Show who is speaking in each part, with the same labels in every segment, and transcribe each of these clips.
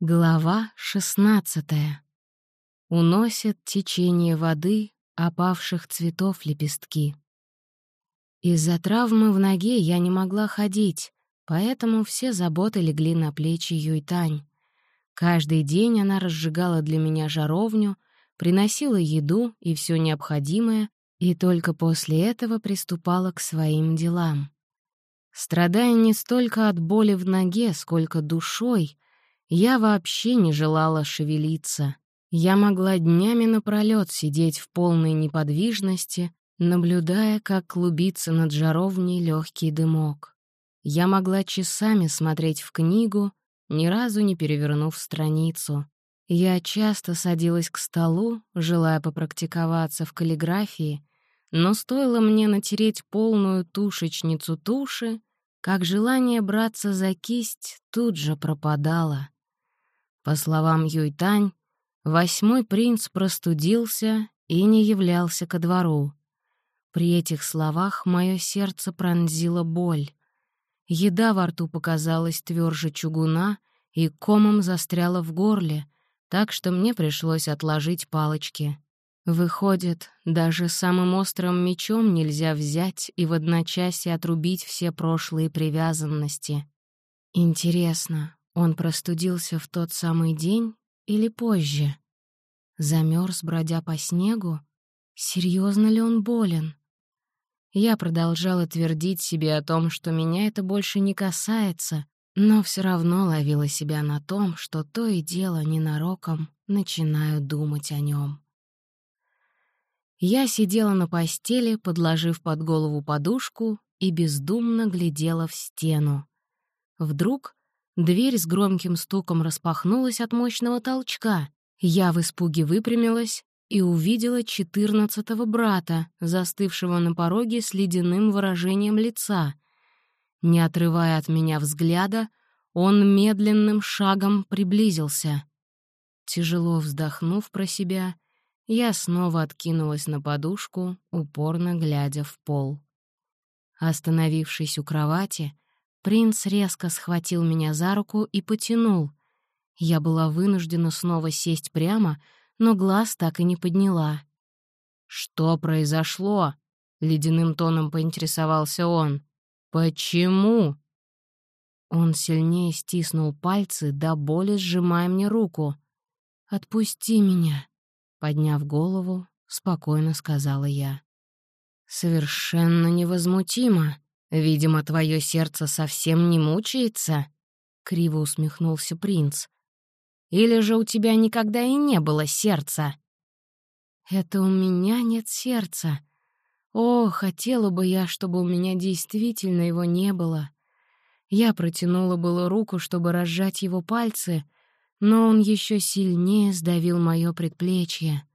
Speaker 1: Глава шестнадцатая. Уносит течение воды опавших цветов лепестки. Из-за травмы в ноге я не могла ходить, поэтому все заботы легли на плечи Юйтань. Каждый день она разжигала для меня жаровню, приносила еду и все необходимое, и только после этого приступала к своим делам. Страдая не столько от боли в ноге, сколько душой — я вообще не желала шевелиться. Я могла днями напролёт сидеть в полной неподвижности, наблюдая, как клубится над жаровней легкий дымок. Я могла часами смотреть в книгу, ни разу не перевернув страницу. Я часто садилась к столу, желая попрактиковаться в каллиграфии, но стоило мне натереть полную тушечницу туши, как желание браться за кисть тут же пропадало. По словам Юйтань, восьмой принц простудился и не являлся ко двору. При этих словах мое сердце пронзило боль. Еда во рту показалась тверже чугуна и комом застряла в горле, так что мне пришлось отложить палочки. Выходит, даже самым острым мечом нельзя взять и в одночасье отрубить все прошлые привязанности. Интересно, он простудился в тот самый день или позже? Замерз, бродя по снегу? Серьезно ли он болен? Я продолжала твердить себе о том, что меня это больше не касается, но все равно ловила себя на том, что то и дело ненароком начинаю думать о нем. Я сидела на постели, подложив под голову подушку и бездумно глядела в стену. Вдруг Дверь с громким стуком распахнулась от мощного толчка. Я в испуге выпрямилась и увидела четырнадцатого брата, застывшего на пороге с ледяным выражением лица. Не отрывая от меня взгляда, он медленным шагом приблизился. Тяжело вздохнув про себя, я снова откинулась на подушку, упорно глядя в пол. Остановившись у кровати, Принц резко схватил меня за руку и потянул. Я была вынуждена снова сесть прямо, но глаз так и не подняла. «Что произошло?» — ледяным тоном поинтересовался он. «Почему?» Он сильнее стиснул пальцы, до боли сжимая мне руку. «Отпусти меня», — подняв голову, спокойно сказала я. «Совершенно невозмутимо», «Видимо, твое сердце совсем не мучается?» — криво усмехнулся принц. «Или же у тебя никогда и не было сердца?» «Это у меня нет сердца. О, хотела бы я, чтобы у меня действительно его не было». Я протянула было руку, чтобы разжать его пальцы, но он еще сильнее сдавил мое предплечье.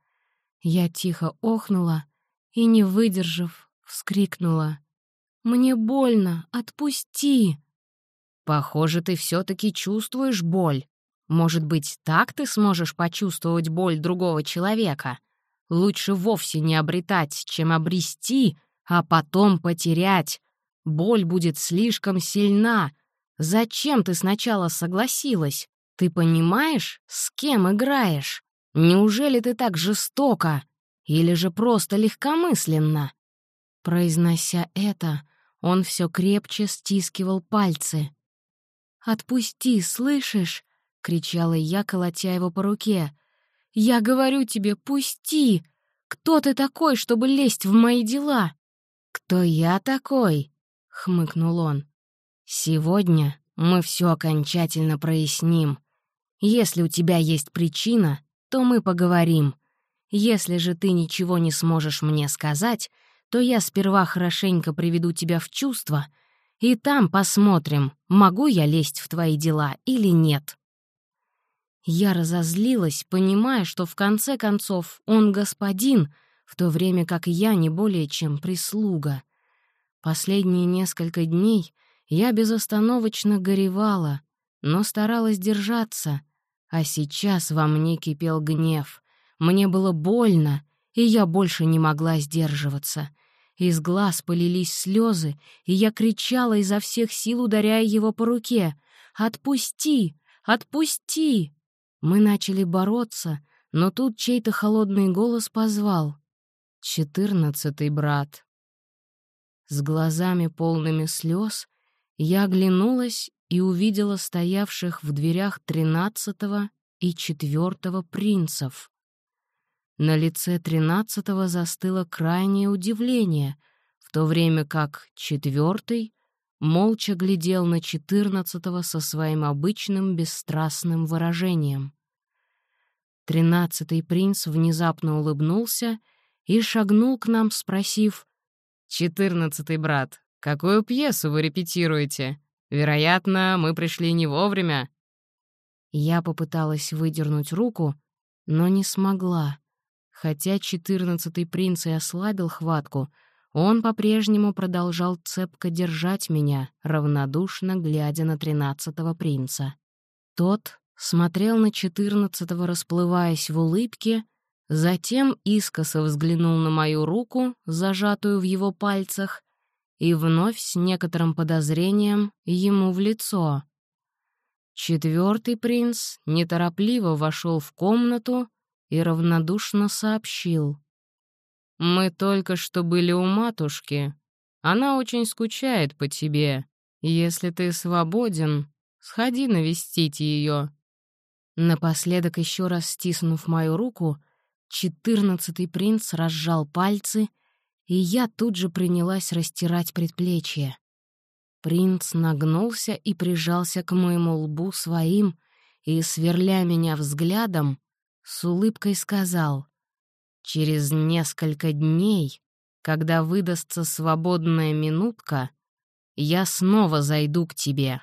Speaker 1: Я тихо охнула и, не выдержав, вскрикнула — мне больно, отпусти!» «Похоже, ты все таки чувствуешь боль. Может быть, так ты сможешь почувствовать боль другого человека? Лучше вовсе не обретать, чем обрести, а потом потерять. Боль будет слишком сильна. Зачем ты сначала согласилась? Ты понимаешь, с кем играешь? Неужели ты так жестоко? Или же просто легкомысленно?» Произнося это, он все крепче стискивал пальцы. «Отпусти, слышишь?» — кричала я, колотя его по руке. «Я говорю тебе, пусти! Кто ты такой, чтобы лезть в мои дела?» «Кто я такой?» — хмыкнул он. «Сегодня мы все окончательно проясним. Если у тебя есть причина, то мы поговорим. Если же ты ничего не сможешь мне сказать, то я сперва хорошенько приведу тебя в чувство, и там посмотрим, могу я лезть в твои дела или нет». Я разозлилась, понимая, что в конце концов он господин, в то время как я не более чем прислуга. Последние несколько дней я безостановочно горевала, но старалась держаться, а сейчас во мне кипел гнев. Мне было больно, и я больше не могла сдерживаться. Из глаз полились слезы, и я кричала изо всех сил, ударяя его по руке. «Отпусти! Отпусти!» Мы начали бороться, но тут чей-то холодный голос позвал. «Четырнадцатый брат». С глазами полными слез я оглянулась и увидела стоявших в дверях тринадцатого и четвертого принцев. На лице тринадцатого застыло крайнее удивление, в то время как четвертый молча глядел на четырнадцатого со своим обычным бесстрастным выражением. Тринадцатый принц внезапно улыбнулся и шагнул к нам, спросив, «Четырнадцатый брат, какую пьесу вы репетируете? Вероятно, мы пришли не вовремя». Я попыталась выдернуть руку, но не смогла. Хотя четырнадцатый принц и ослабил хватку, он по-прежнему продолжал цепко держать меня, равнодушно глядя на тринадцатого принца. Тот смотрел на четырнадцатого, расплываясь в улыбке, затем искоса взглянул на мою руку, зажатую в его пальцах, и вновь с некоторым подозрением ему в лицо. Четвертый принц неторопливо вошел в комнату и равнодушно сообщил. «Мы только что были у матушки. Она очень скучает по тебе. Если ты свободен, сходи навестить ее». Напоследок, еще раз стиснув мою руку, четырнадцатый принц разжал пальцы, и я тут же принялась растирать предплечье. Принц нагнулся и прижался к моему лбу своим и, сверля меня взглядом, с улыбкой сказал, «Через несколько дней, когда выдастся свободная минутка, я снова зайду к тебе».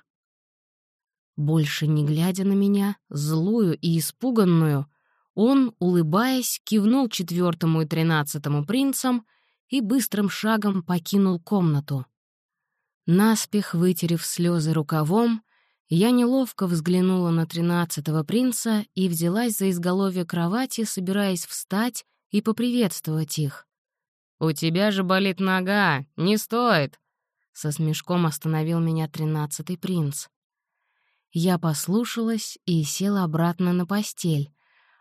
Speaker 1: Больше не глядя на меня, злую и испуганную, он, улыбаясь, кивнул четвертому и тринадцатому принцам и быстрым шагом покинул комнату. Наспех вытерев слезы рукавом, я неловко взглянула на тринадцатого принца и взялась за изголовье кровати, собираясь встать и поприветствовать их. «У тебя же болит нога, не стоит!» Со смешком остановил меня тринадцатый принц. Я послушалась и села обратно на постель,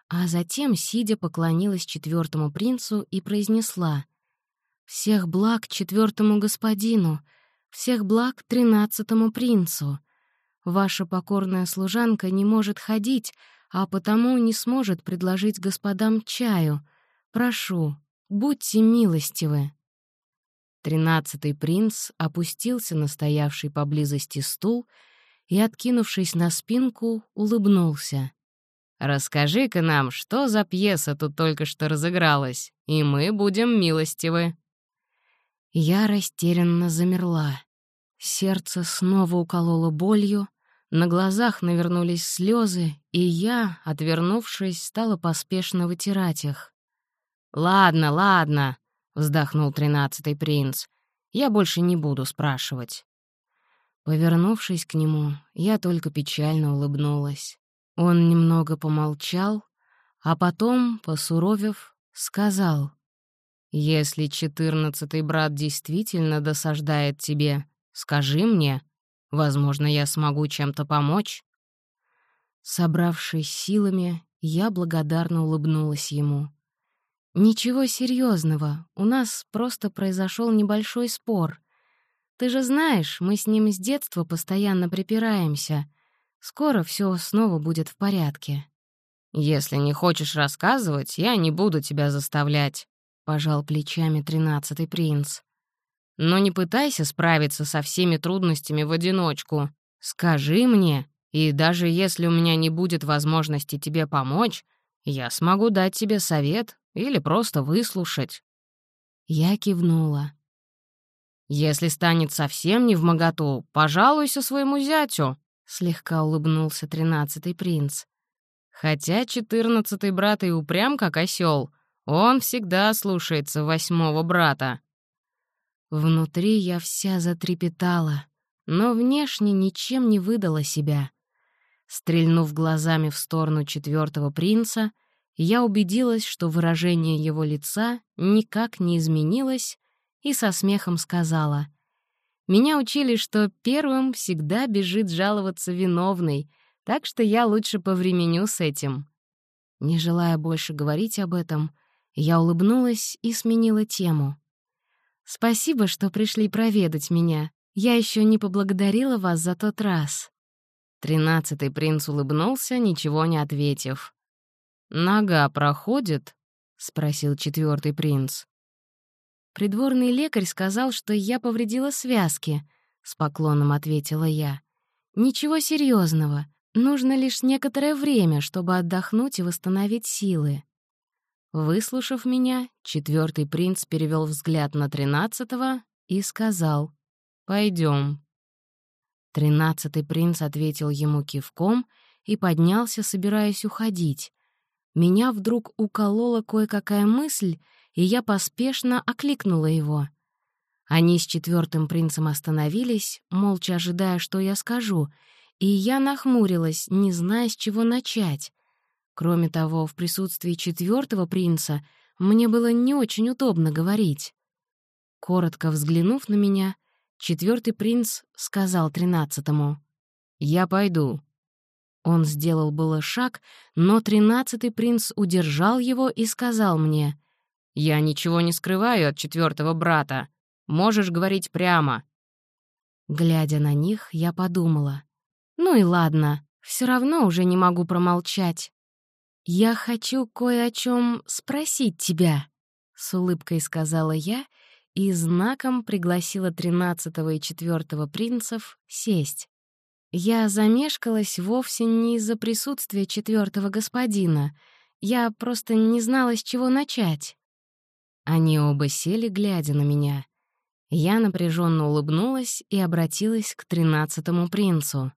Speaker 1: а затем, сидя, поклонилась четвертому принцу и произнесла «Всех благ четвертому господину!» всех благ тринадцатому принцу. Ваша покорная служанка не может ходить, а потому не сможет предложить господам чаю. Прошу, будьте милостивы». Тринадцатый принц опустился на стоявший поблизости стул и, откинувшись на спинку, улыбнулся. «Расскажи-ка нам, что за пьеса тут только что разыгралась, и мы будем милостивы». Я растерянно замерла. Сердце снова укололо болью, на глазах навернулись слезы, и я, отвернувшись, стала поспешно вытирать их. «Ладно, ладно», — вздохнул тринадцатый принц. «Я больше не буду спрашивать». Повернувшись к нему, я только печально улыбнулась. Он немного помолчал, а потом, посуровев, сказал — если четырнадцатый брат действительно досаждает тебе, скажи мне. Возможно, я смогу чем-то помочь». Собравшись силами, я благодарно улыбнулась ему. «Ничего серьезного, у нас просто произошел небольшой спор. Ты же знаешь, мы с ним с детства постоянно припираемся. Скоро все снова будет в порядке». «Если не хочешь рассказывать, я не буду тебя заставлять», пожал плечами тринадцатый принц. «Но не пытайся справиться со всеми трудностями в одиночку. Скажи мне, и даже если у меня не будет возможности тебе помочь, я смогу дать тебе совет или просто выслушать». Я кивнула. «Если станет совсем не в моготу, пожалуйся своему зятю», — слегка улыбнулся тринадцатый принц. «Хотя четырнадцатый брат и упрям, как осел, он всегда слушается восьмого брата». Внутри я вся затрепетала, но внешне ничем не выдала себя. Стрельнув глазами в сторону четвертого принца, я убедилась, что выражение его лица никак не изменилось, и со смехом сказала. «Меня учили, что первым всегда бежит жаловаться виновный, Так что я лучше повременю с этим». Не желая больше говорить об этом, я улыбнулась и сменила тему. «Спасибо, что пришли проведать меня. Я еще не поблагодарила вас за тот раз». Тринадцатый принц улыбнулся, ничего не ответив. «Нога проходит?» — спросил четвертый принц. «Придворный лекарь сказал, что я повредила связки», — с поклоном ответила я. «Ничего серьезного. Нужно лишь некоторое время, чтобы отдохнуть и восстановить силы». Выслушав меня, четвертый принц перевел взгляд на тринадцатого и сказал «Пойдем». Тринадцатый принц ответил ему кивком и поднялся, собираясь уходить. Меня вдруг уколола кое-какая мысль, и я поспешно окликнула его. Они с четвертым принцем остановились, молча ожидая, что я скажу, и я нахмурилась, не зная, с чего начать. Кроме того, в присутствии четвертого принца мне было не очень удобно говорить. Коротко взглянув на меня, четвертый принц сказал тринадцатому «Я пойду». Он сделал было шаг, но тринадцатый принц удержал его и сказал мне «Я ничего не скрываю от четвертого брата. Можешь говорить прямо». Глядя на них, я подумала. «Ну и ладно, все равно уже не могу промолчать. Я хочу кое о чем спросить тебя», — с улыбкой сказала я и знаком пригласила тринадцатого и четвертого принцев сесть. Я замешкалась вовсе не из-за присутствия четвертого господина. Я просто не знала, с чего начать. Они оба сели, глядя на меня. Я напряженно улыбнулась и обратилась к тринадцатому принцу.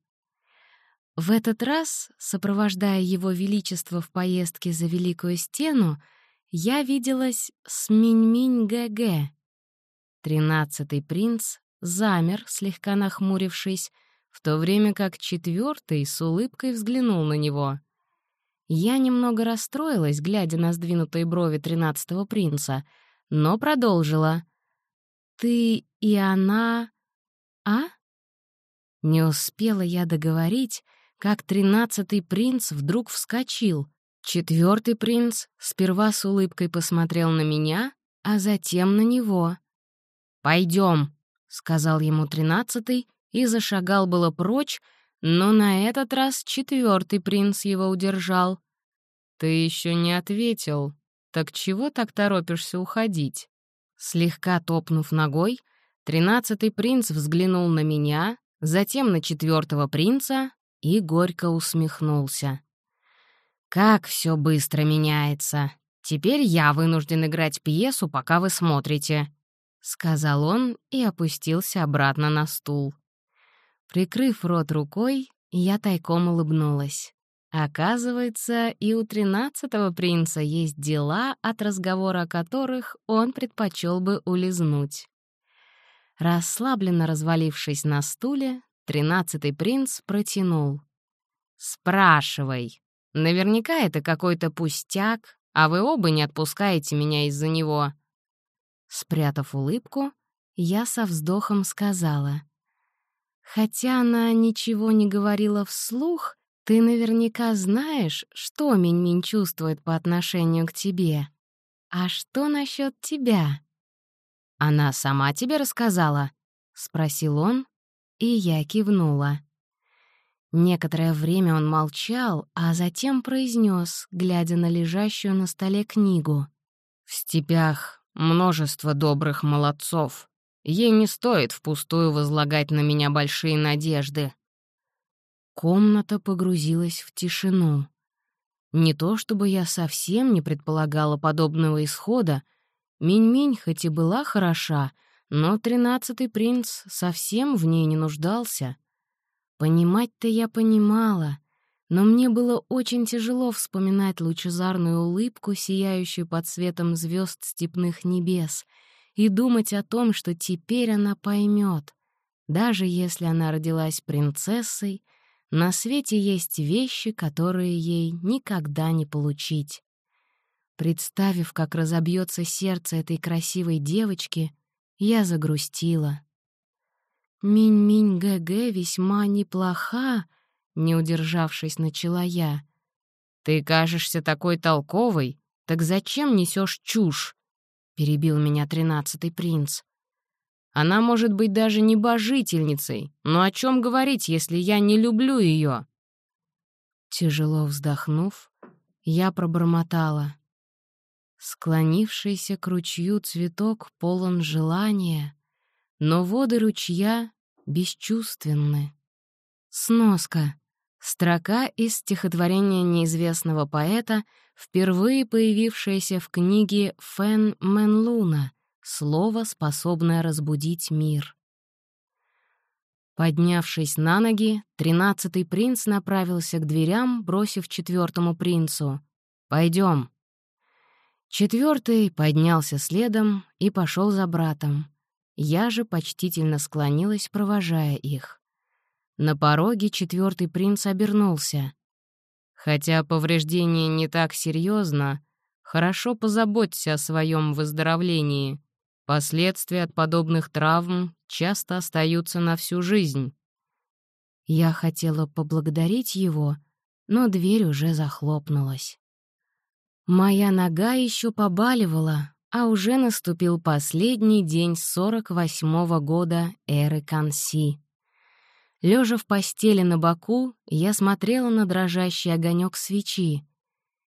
Speaker 1: В этот раз, сопровождая его величество в поездке за Великую Стену, я виделась с Минь-Минь ГГ. Тринадцатый принц замер, слегка нахмурившись, в то время как четвертый с улыбкой взглянул на него. Я немного расстроилась, глядя на сдвинутые брови тринадцатого принца, но продолжила. «Ты и она... а?» Не успела я договорить, как тринадцатый принц вдруг вскочил. Четвертый принц сперва с улыбкой посмотрел на меня, а затем на него. «Пойдем», — сказал ему тринадцатый и зашагал было прочь, но на этот раз четвертый принц его удержал. «Ты еще не ответил. Так чего так торопишься уходить?» Слегка топнув ногой, тринадцатый принц взглянул на меня, затем на четвертого принца и горько усмехнулся. «Как все быстро меняется! Теперь я вынужден играть пьесу, пока вы смотрите», — сказал он и опустился обратно на стул. Прикрыв рот рукой, я тайком улыбнулась. Оказывается, и у тринадцатого принца есть дела, от разговора о которых он предпочел бы улизнуть. Расслабленно развалившись на стуле, тринадцатый принц протянул. «Спрашивай. Наверняка это какой-то пустяк, а вы оба не отпускаете меня из-за него». Спрятав улыбку, я со вздохом сказала. Хотя она ничего не говорила вслух, ты наверняка знаешь, что Минь-Минь чувствует по отношению к тебе. А что насчет тебя? Она сама тебе рассказала? Спросил он, и я кивнула. Некоторое время он молчал, а затем произнес, глядя на лежащую на столе книгу. «В степях множество добрых молодцов. Ей не стоит впустую возлагать на меня большие надежды. Комната погрузилась в тишину. Не то чтобы я совсем не предполагала подобного исхода. Минь-Минь хоть и была хороша, но тринадцатый принц совсем в ней не нуждался. Понимать-то я понимала, но мне было очень тяжело вспоминать лучезарную улыбку, сияющую под светом звезд степных небес — и думать о том, что теперь она поймет. Даже если она родилась принцессой, на свете есть вещи, которые ей никогда не получить. Представив, как разобьется сердце этой красивой девочки, я загрустила. Минь-Минь ГГ весьма неплоха, не удержавшись, начала я. «Ты кажешься такой толковой, так зачем несешь чушь?» — перебил меня тринадцатый принц. «Она может быть даже небожительницей, но о чем говорить, если я не люблю ее?» Тяжело вздохнув, я пробормотала. Склонившийся к ручью цветок полон желания, но воды ручья бесчувственны. Сноска. Строка из стихотворения неизвестного поэта, впервые появившаяся в книге Фэн Мэнлуна «Слово, способное разбудить мир». Поднявшись на ноги, тринадцатый принц направился к дверям, бросив четвертому принцу «Пойдем». Четвертый поднялся следом и пошел за братом. Я же почтительно склонилась, провожая их. На пороге четвертый принц обернулся. «Хотя повреждение не так серьезно, хорошо позаботься о своем выздоровлении. Последствия от подобных травм часто остаются на всю жизнь». Я хотела поблагодарить его, но дверь уже захлопнулась. Моя нога еще побаливала, а уже наступил последний день 48-го года эры Канси. Лежа в постели на боку, я смотрела на дрожащий огонек свечи.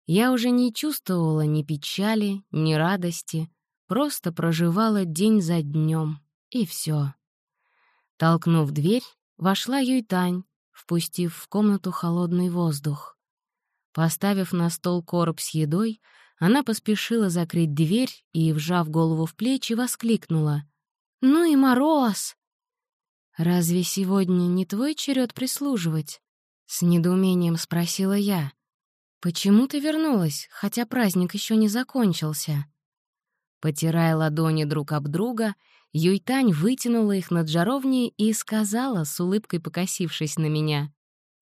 Speaker 1: Я уже не чувствовала ни печали, ни радости, просто проживала день за днем, и все. Толкнув дверь, вошла Юйтань, впустив в комнату холодный воздух. Поставив на стол короб с едой, она поспешила закрыть дверь и, вжав голову в плечи, воскликнула. «Ну и мороз!» «Разве сегодня не твой черед прислуживать?» — с недоумением спросила я. «Почему ты вернулась, хотя праздник еще не закончился?» Потирая ладони друг об друга, Юйтань вытянула их над жаровней и сказала, с улыбкой покосившись на меня.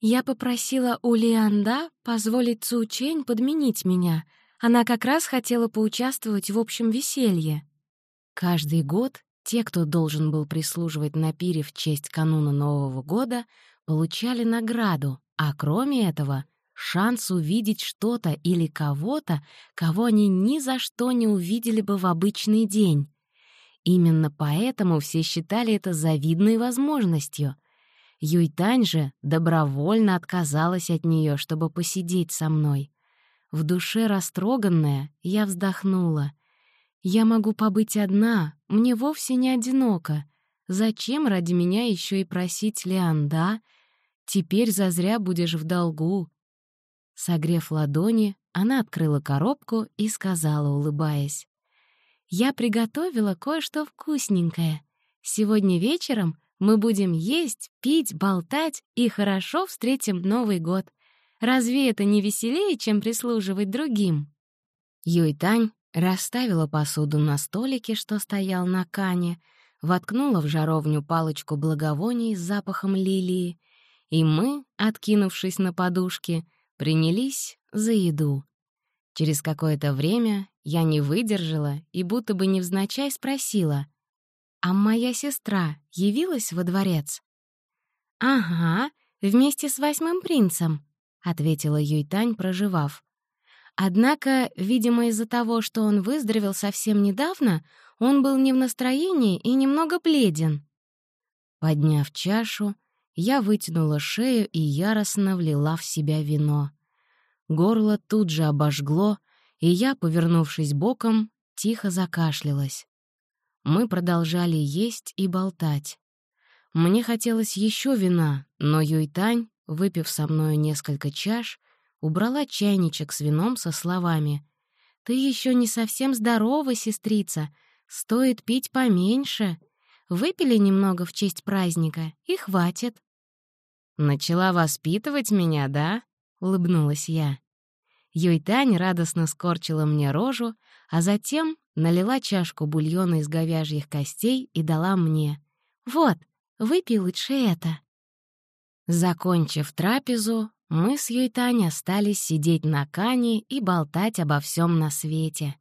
Speaker 1: Я попросила у Лианда позволить Цучень подменить меня. Она как раз хотела поучаствовать в общем веселье. Каждый год те, кто должен был прислуживать на пире в честь кануна Нового года, получали награду, а кроме этого — шанс увидеть что-то или кого-то, кого они ни за что не увидели бы в обычный день. Именно поэтому все считали это завидной возможностью — Юйтань же добровольно отказалась от нее, чтобы посидеть со мной. В душе растроганная, я вздохнула. «Я могу побыть одна, мне вовсе не одиноко. Зачем ради меня еще и просить Леанда? Теперь зазря будешь в долгу». Согрев ладони, она открыла коробку и сказала, улыбаясь. «Я приготовила кое-что вкусненькое. Сегодня вечером мы будем есть, пить, болтать и хорошо встретим Новый год. Разве это не веселее, чем прислуживать другим?» Юйтань расставила посуду на столике, что стоял на кане, воткнула в жаровню палочку благовоний с запахом лилии, и мы, откинувшись на подушки, принялись за еду. Через какое-то время я не выдержала и будто бы невзначай спросила, «А моя сестра явилась во дворец?» «Ага, вместе с восьмым принцем», — ответила Юйтань, проживав. Однако, видимо, из-за того, что он выздоровел совсем недавно, он был не в настроении и немного бледен. Подняв чашу, я вытянула шею и яростно влила в себя вино. Горло тут же обожгло, и я, повернувшись боком, тихо закашлялась. Мы продолжали есть и болтать. Мне хотелось еще вина, но Юйтань, выпив со мною несколько чаш, убрала чайничек с вином со словами «Ты еще не совсем здорова, сестрица, стоит пить поменьше. Выпили немного в честь праздника, и хватит». «Начала воспитывать меня, да?» — улыбнулась я. Юйтань радостно скорчила мне рожу, а затем налила чашку бульона из говяжьих костей и дала мне. «Вот, выпей лучше это». Закончив трапезу, мы с Юйтань остались сидеть на кане и болтать обо всем на свете.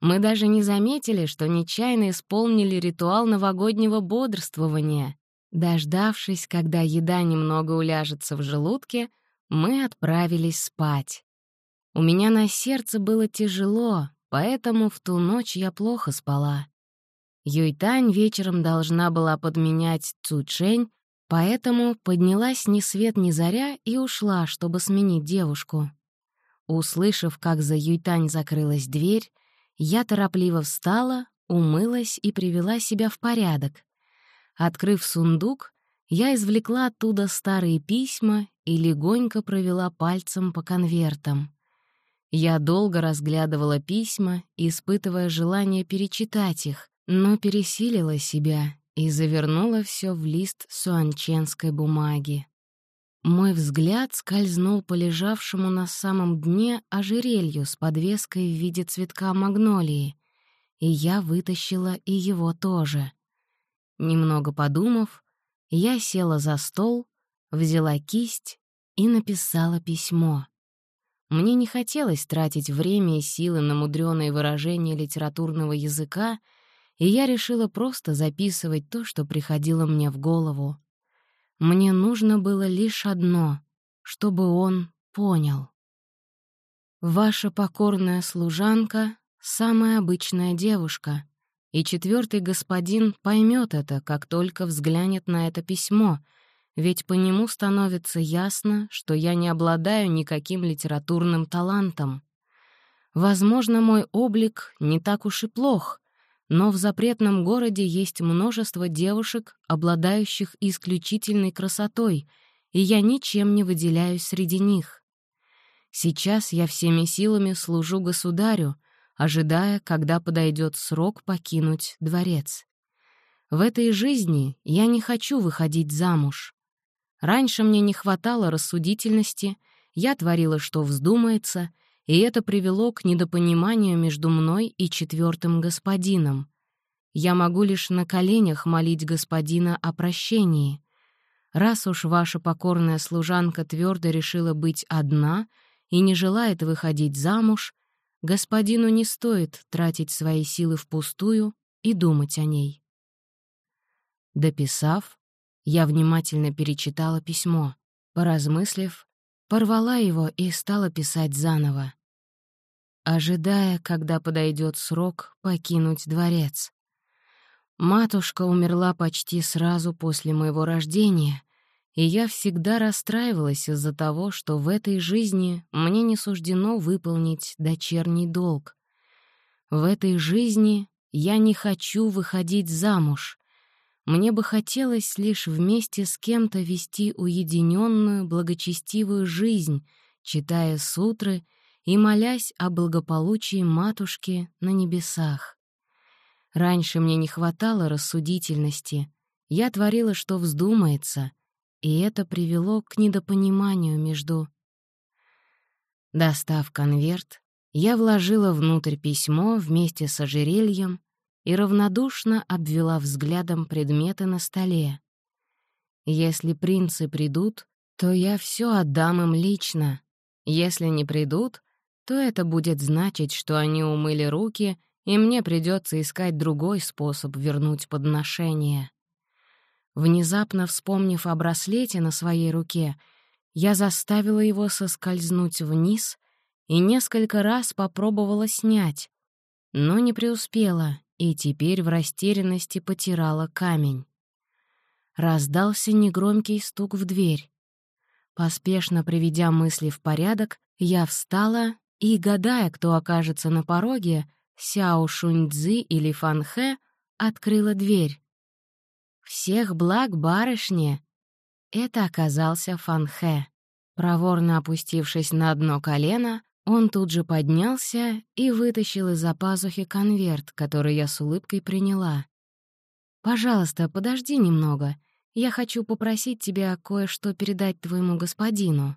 Speaker 1: Мы даже не заметили, что нечаянно исполнили ритуал новогоднего бодрствования. Дождавшись, когда еда немного уляжется в желудке, мы отправились спать. У меня на сердце было тяжело, поэтому в ту ночь я плохо спала. Юйтань вечером должна была подменять Цучень, поэтому поднялась ни свет ни заря и ушла, чтобы сменить девушку. Услышав, как за Юйтань закрылась дверь, я торопливо встала, умылась и привела себя в порядок. Открыв сундук, я извлекла оттуда старые письма и легонько провела пальцем по конвертам. Я долго разглядывала письма, испытывая желание перечитать их, но пересилила себя и завернула все в лист суанченской бумаги. Мой взгляд скользнул по лежавшему на самом дне ожерелью с подвеской в виде цветка магнолии, и я вытащила и его тоже. Немного подумав, я села за стол, взяла кисть и написала письмо. Мне не хотелось тратить время и силы на мудреные выражения литературного языка, и я решила просто записывать то, что приходило мне в голову. Мне нужно было лишь одно, чтобы он понял. Ваша покорная служанка — самая обычная девушка, и четвертый господин поймет это, как только взглянет на это письмо — ведь по нему становится ясно, что я не обладаю никаким литературным талантом. Возможно, мой облик не так уж и плох, но в запретном городе есть множество девушек, обладающих исключительной красотой, и я ничем не выделяюсь среди них. Сейчас я всеми силами служу государю, ожидая, когда подойдет срок покинуть дворец. В этой жизни я не хочу выходить замуж. Раньше мне не хватало рассудительности, я творила, что вздумается, и это привело к недопониманию между мной и четвертым господином. Я могу лишь на коленях молить господина о прощении. Раз уж ваша покорная служанка твердо решила быть одна и не желает выходить замуж, господину не стоит тратить свои силы впустую и думать о ней. Дописав, я внимательно перечитала письмо. Поразмыслив, порвала его и стала писать заново. Ожидая, когда подойдет срок покинуть дворец. Матушка умерла почти сразу после моего рождения, и я всегда расстраивалась из-за того, что в этой жизни мне не суждено выполнить дочерний долг. В этой жизни я не хочу выходить замуж, мне бы хотелось лишь вместе с кем-то вести уединенную, благочестивую жизнь, читая сутры и молясь о благополучии матушки на небесах. Раньше мне не хватало рассудительности, я творила, что вздумается, и это привело к недопониманию между... Достав конверт, я вложила внутрь письмо вместе с ожерельем и равнодушно обвела взглядом предметы на столе. «Если принцы придут, то я все отдам им лично. Если не придут, то это будет значить, что они умыли руки, и мне придется искать другой способ вернуть подношение». Внезапно вспомнив о браслете на своей руке, я заставила его соскользнуть вниз и несколько раз попробовала снять, но не преуспела и теперь в растерянности потирала камень. Раздался негромкий стук в дверь. Поспешно приведя мысли в порядок, я встала и, гадая, кто окажется на пороге, Сяо Шуньцзы или Фанхэ, открыла дверь. «Всех благ барышне!» Это оказался Фанхэ. Проворно опустившись на одно колено, он тут же поднялся и вытащил из-за пазухи конверт, который я с улыбкой приняла. «Пожалуйста, подожди немного. Я хочу попросить тебя кое-что передать твоему господину».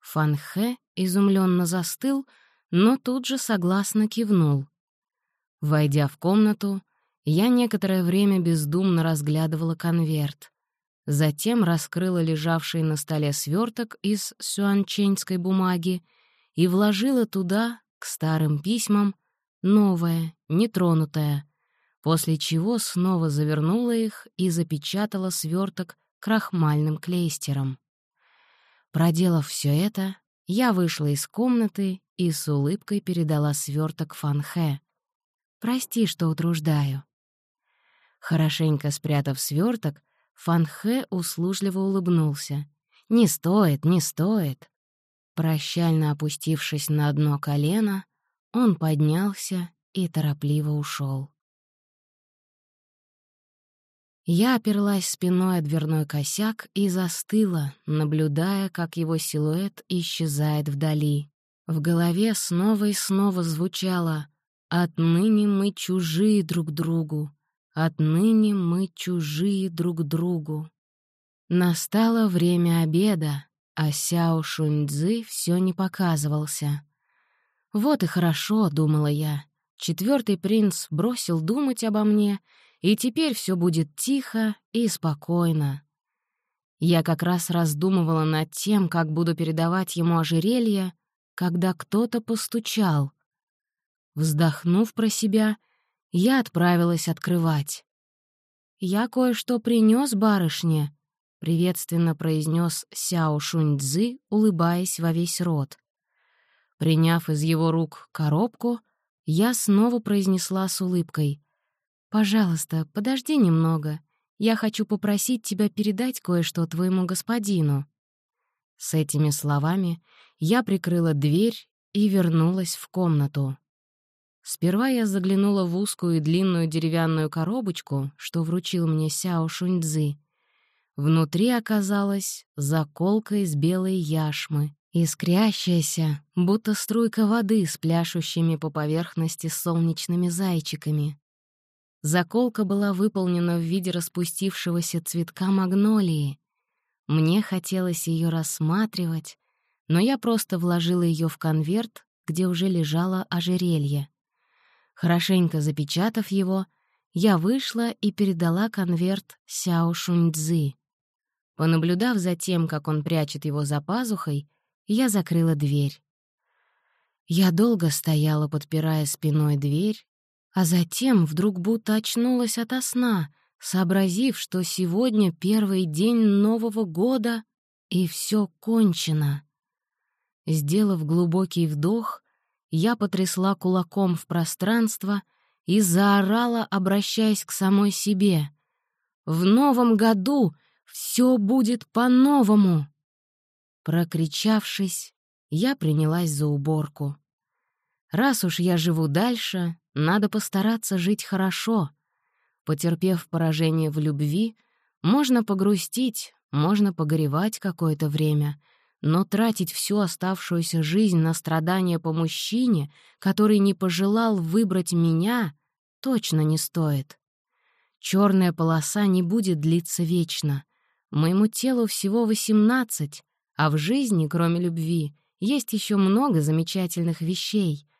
Speaker 1: Фанхэ изумленно застыл, но тут же согласно кивнул. Войдя в комнату, я некоторое время бездумно разглядывала конверт. Затем раскрыла лежавший на столе сверток из сюанченьской бумаги и вложила туда, к старым письмам, новое, нетронутое, после чего снова завернула их и запечатала сверток крахмальным клейстером. Проделав все это, я вышла из комнаты и с улыбкой передала сверток Фанхэ. «Прости, что утруждаю». Хорошенько спрятав сверток, Фанхэ услужливо улыбнулся. «Не стоит, не стоит». Прощально опустившись на одно колено, он поднялся и торопливо ушел. Я оперлась спиной о дверной косяк и застыла, наблюдая, как его силуэт исчезает вдали. В голове снова и снова звучало «Отныне мы чужие друг другу, отныне мы чужие друг другу». Настало время обеда, а Сяо Шуньцзы все не показывался. «Вот и хорошо», — думала я. Четвертый принц бросил думать обо мне — и теперь все будет тихо и спокойно. Я как раз раздумывала над тем, как буду передавать ему ожерелье, когда кто-то постучал. Вздохнув про себя, я отправилась открывать. «Я кое-что принес барышне», — приветственно произнес Сяо Шуньцзы, улыбаясь во весь рот. Приняв из его рук коробку, я снова произнесла с улыбкой. «Пожалуйста, подожди немного. Я хочу попросить тебя передать кое-что твоему господину». С этими словами я прикрыла дверь и вернулась в комнату. Сперва я заглянула в узкую и длинную деревянную коробочку, что вручил мне Сяо Шуньцзы. Внутри оказалась заколка из белой яшмы, искрящаяся, будто струйка воды с пляшущими по поверхности солнечными зайчиками. Заколка была выполнена в виде распустившегося цветка магнолии. Мне хотелось ее рассматривать, но я просто вложила ее в конверт, где уже лежало ожерелье. Хорошенько запечатав его, я вышла и передала конверт Сяо Шуньцзы. Понаблюдав за тем, как он прячет его за пазухой, я закрыла дверь. Я долго стояла, подпирая спиной дверь, а затем вдруг будто очнулась ото сна, сообразив, что сегодня первый день Нового года, и все кончено. Сделав глубокий вдох, я потрясла кулаком в пространство и заорала, обращаясь к самой себе. «В новом году все будет по-новому!» Прокричавшись, я принялась за уборку. Раз уж я живу дальше, надо постараться жить хорошо. Потерпев поражение в любви, можно погрустить, можно погоревать какое-то время, но тратить всю оставшуюся жизнь на страдания по мужчине, который не пожелал выбрать меня, точно не стоит. Черная полоса не будет длиться вечно. Моему телу всего восемнадцать, а в жизни, кроме любви, есть еще много замечательных вещей —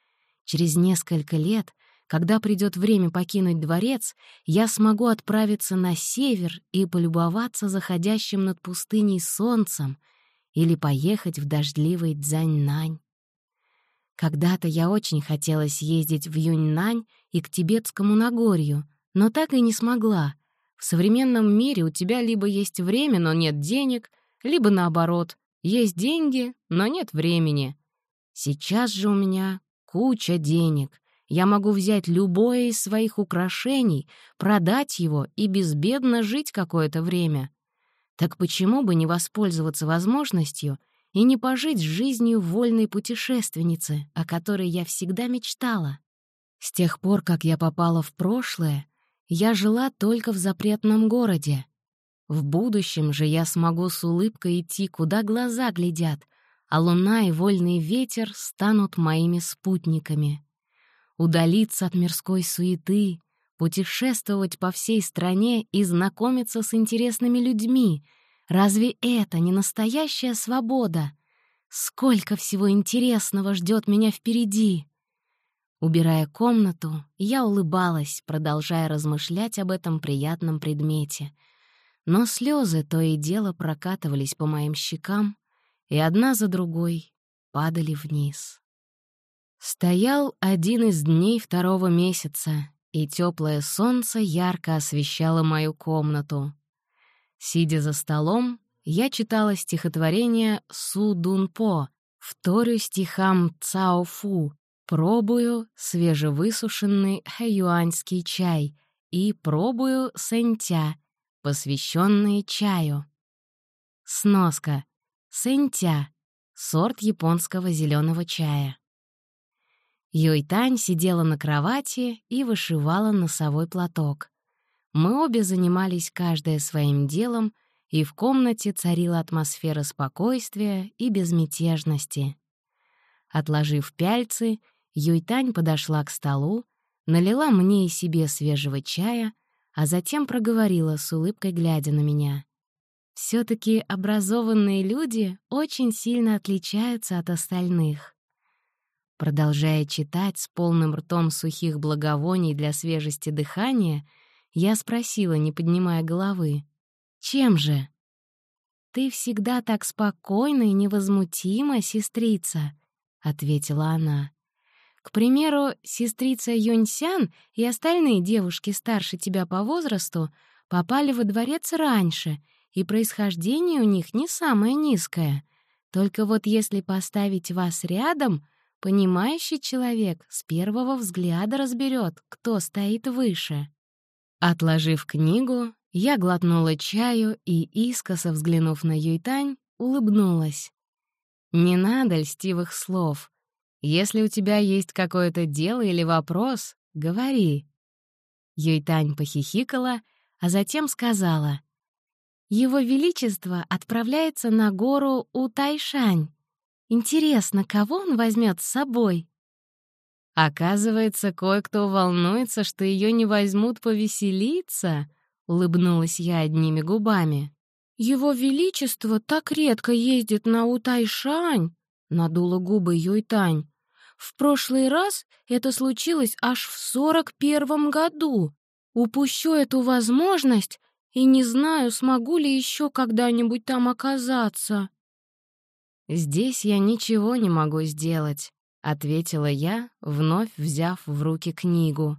Speaker 1: Через несколько лет, когда придет время покинуть дворец, я смогу отправиться на север и полюбоваться заходящим над пустыней солнцем или поехать в дождливый Цзяньнань. Когда-то я очень хотела съездить в Юньнань и к Тибетскому Нагорью, но так и не смогла. В современном мире у тебя либо есть время, но нет денег, либо наоборот, есть деньги, но нет времени. Сейчас же у меня куча денег. Я могу взять любое из своих украшений, продать его и безбедно жить какое-то время. Так почему бы не воспользоваться возможностью и не пожить жизнью вольной путешественницы, о которой я всегда мечтала? С тех пор, как я попала в прошлое, я жила только в запретном городе. В будущем же я смогу с улыбкой идти, куда глаза глядят, а луна и вольный ветер станут моими спутниками. Удалиться от мирской суеты, путешествовать по всей стране и знакомиться с интересными людьми. Разве это не настоящая свобода? Сколько всего интересного ждет меня впереди! Убирая комнату, я улыбалась, продолжая размышлять об этом приятном предмете. Но слезы то и дело прокатывались по моим щекам, и одна за другой падали вниз. Стоял один из дней второго месяца, и теплое солнце ярко освещало мою комнату. Сидя за столом, я читала стихотворение Су Дун По, вторю стихам Цао Фу, пробую свежевысушенный хэюаньский чай и пробую сэнтя, посвященные чаю. Сноска. Сэнтя — сорт японского зеленого чая. Юйтань сидела на кровати и вышивала носовой платок. Мы обе занимались каждая своим делом, и в комнате царила атмосфера спокойствия и безмятежности. Отложив пяльцы, Юйтань подошла к столу, налила мне и себе свежего чая, а затем проговорила с улыбкой, глядя на меня. все таки образованные люди очень сильно отличаются от остальных. Продолжая читать с полным ртом сухих благовоний для свежести дыхания, я спросила, не поднимая головы, «Чем же?» «Ты всегда так спокойна и невозмутима, сестрица», — ответила она. «К примеру, сестрица Юньсян и остальные девушки старше тебя по возрасту попали во дворец раньше, и происхождение у них не самое низкое. Только вот если поставить вас рядом — Понимающий человек с первого взгляда разберет, кто стоит выше. Отложив книгу, я глотнула чаю и, искоса взглянув на Юйтань, улыбнулась. «Не надо льстивых слов. Если у тебя есть какое-то дело или вопрос, говори». Юйтань похихикала, а затем сказала. «Его Величество отправляется на гору Утайшань. Интересно, кого он возьмет с собой? Оказывается, кое-кто волнуется, что ее не возьмут повеселиться, улыбнулась я одними губами. Его Величество так редко ездит на Утайшань, надула губы Юйтань. В прошлый раз это случилось аж в сорок первом году. Упущу эту возможность и не знаю, смогу ли еще когда-нибудь там оказаться. «Здесь я ничего не могу сделать», — ответила я, вновь взяв в руки книгу.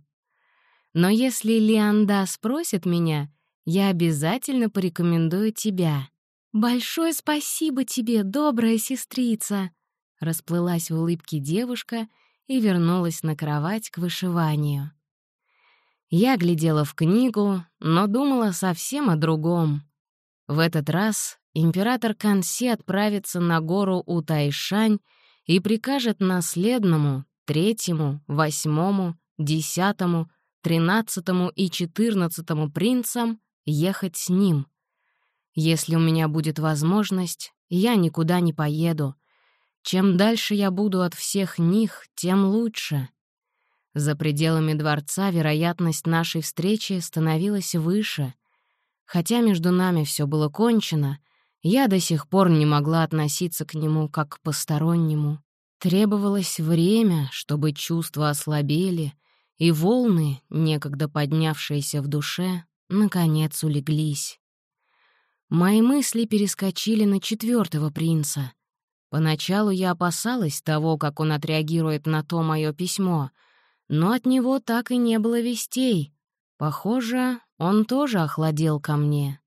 Speaker 1: «Но если Лианда спросит меня, я обязательно порекомендую тебя». «Большое спасибо тебе, добрая сестрица!» Расплылась в улыбке девушка и вернулась на кровать к вышиванию. Я глядела в книгу, но думала совсем о другом. В этот раз император Канси отправится на гору Утайшань и прикажет наследному, третьему, восьмому, десятому, тринадцатому и четырнадцатому принцам ехать с ним. Если у меня будет возможность, я никуда не поеду. Чем дальше я буду от всех них, тем лучше. За пределами дворца вероятность нашей встречи становилась выше. Хотя между нами все было кончено — я до сих пор не могла относиться к нему как к постороннему. Требовалось время, чтобы чувства ослабели, и волны, некогда поднявшиеся в душе, наконец улеглись. Мои мысли перескочили на четвертого принца. Поначалу я опасалась того, как он отреагирует на то мое письмо, но от него так и не было вестей. Похоже, он тоже охладел ко мне.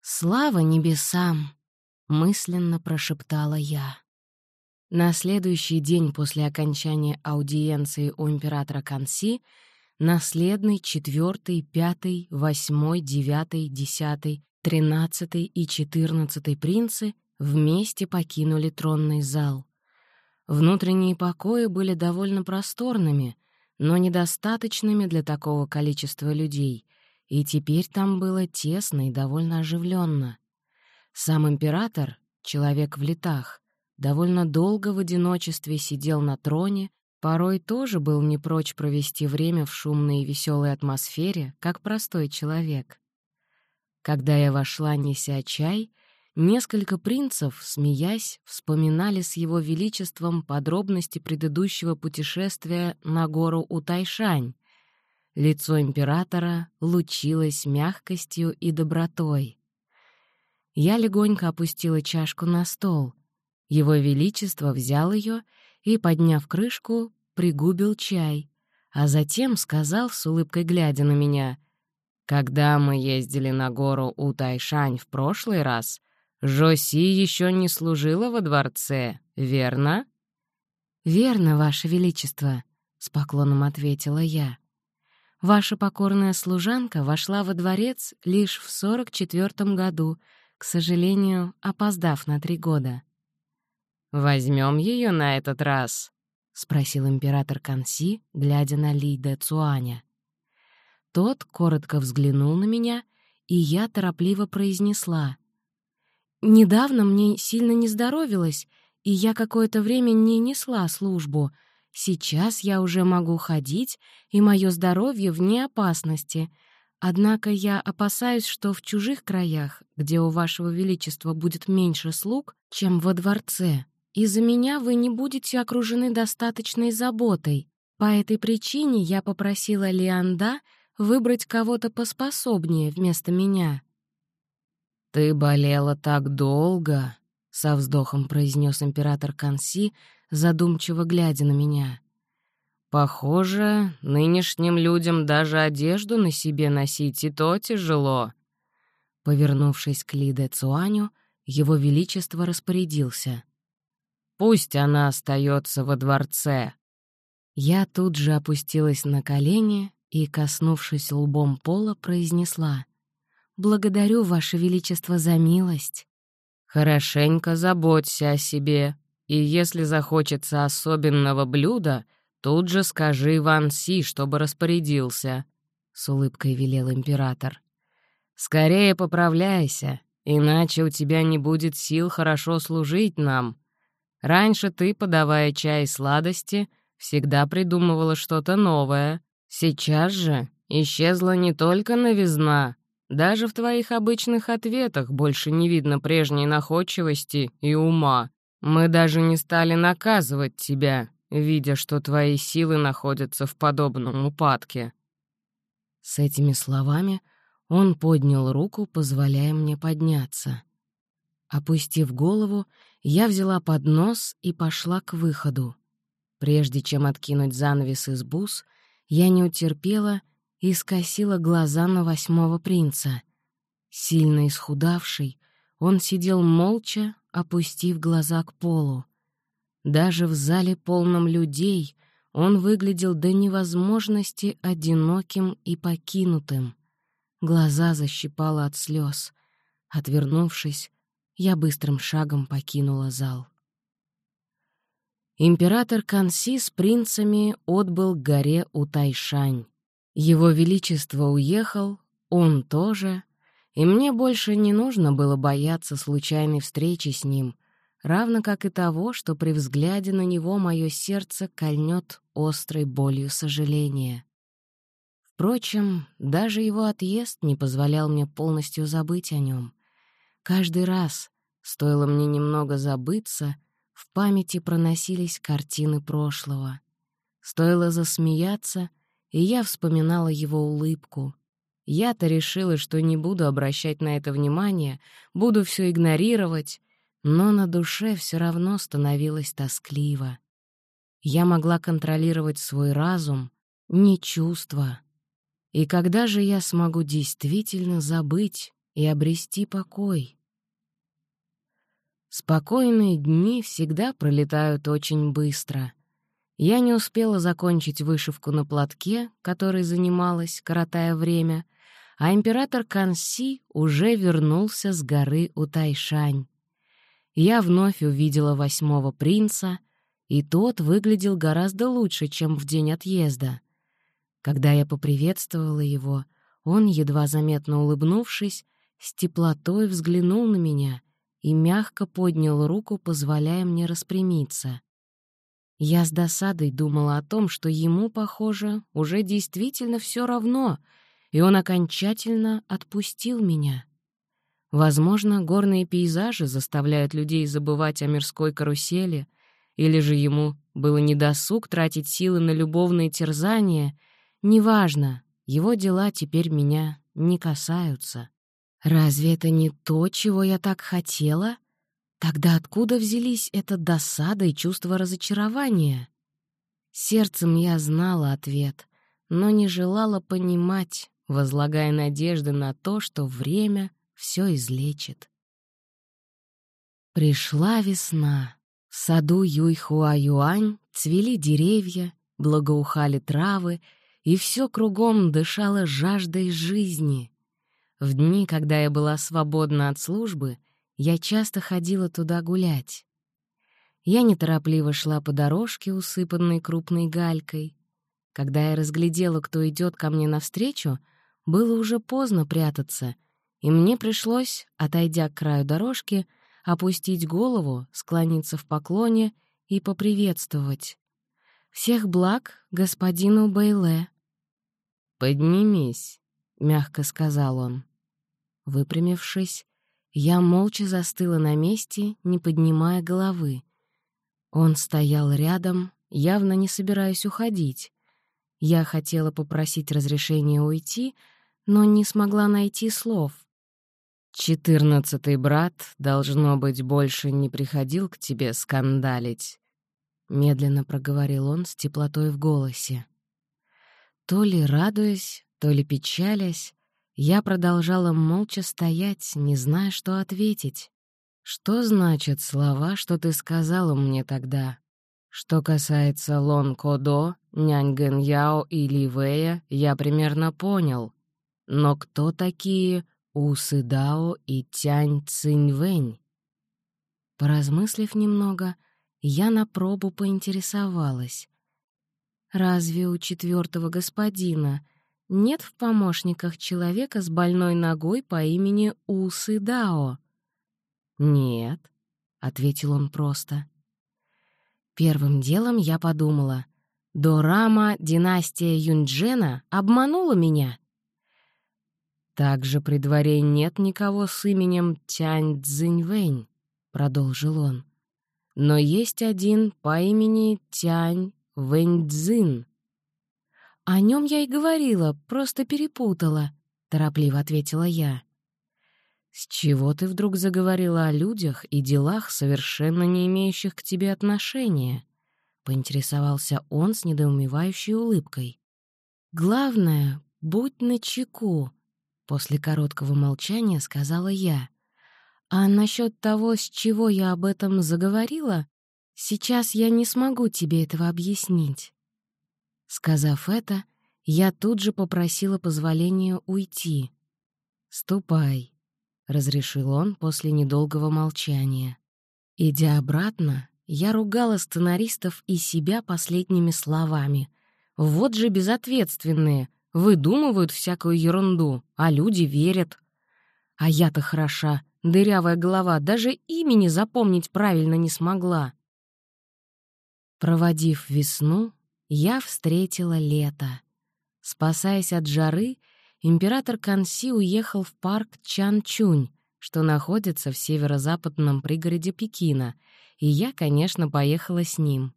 Speaker 1: «Слава небесам!» — мысленно прошептала я. На следующий день после окончания аудиенции у императора Канси наследный четвертый, пятый, восьмой, девятый, десятый, тринадцатый и четырнадцатый принцы вместе покинули тронный зал. Внутренние покои были довольно просторными, но недостаточными для такого количества людей — и теперь там было тесно и довольно оживленно. Сам император, человек в летах, довольно долго в одиночестве сидел на троне, порой тоже был не прочь провести время в шумной и веселой атмосфере, как простой человек. Когда я вошла, неся чай, несколько принцев, смеясь, вспоминали с его величеством подробности предыдущего путешествия на гору Утайшань, Лицо императора лучилось мягкостью и добротой. Я легонько опустила чашку на стол. Его Величество взял ее и, подняв крышку, пригубил чай, а затем сказал с улыбкой глядя на меня, «Когда мы ездили на гору Утайшань в прошлый раз, Жоси еще не служила во дворце, верно?»
Speaker 2: «Верно, Ваше Величество», — с поклоном ответила я. «Ваша покорная служанка вошла во дворец лишь в сорок четвертом году, к сожалению, опоздав на три года».
Speaker 1: «Возьмем ее на этот раз», — спросил император Канси, глядя на Ли Дэ Цуаня.
Speaker 2: Тот коротко взглянул на меня, и я торопливо произнесла. «Недавно мне сильно не здоровилось, и я какое-то время не несла службу. Сейчас я уже могу ходить, и мое здоровье вне опасности. Однако я опасаюсь, что в чужих краях, где у вашего величества будет меньше слуг, чем во дворце, из-за меня вы не будете окружены достаточной заботой. По этой причине я попросила Лианда выбрать кого-то поспособнее вместо меня».
Speaker 1: «Ты болела так долго», — со вздохом произнес император Канси, задумчиво глядя на меня. «Похоже, нынешним людям даже одежду на себе носить и то тяжело».
Speaker 2: Повернувшись к Лиде Цуаню, его величество распорядился.
Speaker 1: «Пусть она остается во дворце».
Speaker 2: Я тут же опустилась на колени и, коснувшись лбом пола, произнесла. «Благодарю, Ваше Величество, за милость».
Speaker 1: «Хорошенько заботься о себе, и если захочется особенного блюда, тут же скажи Ван Си, чтобы распорядился», — с улыбкой велел император. «Скорее поправляйся, иначе у тебя не будет сил хорошо служить нам. Раньше ты, подавая чай и сладости, всегда придумывала что-то новое, Сейчас же исчезла не только новизна, даже в твоих обычных ответах больше не видно прежней находчивости и ума. Мы даже не стали наказывать тебя, видя, что твои силы находятся в подобном упадке».
Speaker 2: С этими словами он поднял руку, позволяя мне подняться. Опустив голову, я взяла поднос и пошла к выходу. Прежде чем откинуть занавес из бус — я не утерпела и скосила глаза на восьмого принца. Сильно исхудавший, он сидел молча, опустив глаза к полу. Даже в зале полном людей он выглядел до невозможности одиноким и покинутым. Глаза защипало от слез. Отвернувшись, я быстрым шагом покинула зал. Император Канси с принцами отбыл к горе Утайшань. Его Величество уехал, он тоже, и мне больше не нужно было бояться случайной встречи с ним, равно как и того, что при взгляде на него мое сердце кольнет острой болью сожаления. Впрочем, даже его отъезд не позволял мне полностью забыть о нем. Каждый раз, стоило мне немного забыться — в памяти проносились картины прошлого. Стоило засмеяться, и я вспоминала его улыбку. Я-то решила, что не буду обращать на это внимание, буду все игнорировать, но на душе все равно становилось тоскливо. Я могла контролировать свой разум, не чувства. И когда же я смогу действительно забыть и обрести покой? Спокойные дни всегда пролетают очень быстро. Я не успела закончить вышивку на платке, которой занималась, коротая время, а император Канси уже вернулся с горы Утайшань. Я вновь увидела восьмого принца, и тот выглядел гораздо лучше, чем в день отъезда. Когда я поприветствовала его, он, едва заметно улыбнувшись, с теплотой взглянул на меня и мягко поднял руку, позволяя мне распрямиться. Я с досадой думала о том, что ему, похоже, уже действительно все равно, и он окончательно отпустил меня. Возможно, горные пейзажи заставляют людей забывать о мирской карусели, или же ему было недосуг тратить силы на любовные терзания. Неважно, его дела теперь меня не касаются. Разве это не то, чего я так хотела? Тогда откуда взялись эта досада и чувство разочарования? Сердцем я знала ответ, но не желала понимать, возлагая надежды на то, что время все излечит. Пришла весна. В саду Юйхуа-Юань цвели деревья, благоухали травы, и все кругом дышало жаждой жизни. В дни, когда я была свободна от службы, я часто ходила туда гулять. Я неторопливо шла по дорожке, усыпанной крупной галькой. Когда я разглядела, кто идет ко мне навстречу, было уже поздно прятаться, и мне пришлось, отойдя к краю дорожки, опустить голову, склониться в поклоне и поприветствовать. «Всех благ господину Бейле».
Speaker 1: «Поднимись», — мягко сказал он.
Speaker 2: Выпрямившись, я молча застыла на месте, не поднимая головы. Он стоял рядом, явно не собираясь уходить. Я хотела попросить разрешения уйти, но не смогла найти слов.
Speaker 1: «Четырнадцатый брат, должно быть, больше не приходил к тебе скандалить», — медленно проговорил он с теплотой в голосе.
Speaker 2: То ли радуясь, то ли печалясь, я продолжала молча стоять, не зная, что ответить. «Что значат слова, что ты сказала мне тогда?» Что касается Лон Кодо, Нянь Ген Яо и Ли Вэя, я примерно понял. Но кто такие Усы Дао и Тянь Цинь Поразмыслив немного, я на пробу поинтересовалась. «Разве у четвертого господина нет в помощниках человека с больной ногой по имени Усы Дао?»
Speaker 1: «Нет», — ответил он просто.
Speaker 2: Первым делом я подумала, Дорама, династия Юнджена, обманула меня.
Speaker 1: «Также при дворе нет никого с именем Тянь Цзиньвэнь», — продолжил он. «Но есть один по имени Тянь Вэньцзин».
Speaker 2: «О нем я и говорила, просто перепутала», — торопливо ответила я.
Speaker 1: «С чего ты вдруг заговорила о людях и делах, совершенно не имеющих к тебе отношения?» — поинтересовался он с недоумевающей улыбкой.
Speaker 2: «Главное, будь начеку», После короткого молчания сказала я. «А насчет того, с чего я об этом заговорила, сейчас я не смогу тебе этого объяснить». Сказав это, я тут же попросила позволения уйти.
Speaker 1: «Ступай», — разрешил он после недолгого молчания.
Speaker 2: Идя обратно, я ругала сценаристов и себя последними словами. «Вот же безответственные! Выдумывают всякую ерунду, а люди верят. А я-то хороша, дырявая голова, даже имени запомнить правильно не смогла. Проводив весну, я встретила лето. Спасаясь от жары, император Канси уехал в парк Чанчунь, что находится в северо-западном пригороде Пекина, и я, конечно, поехала с ним.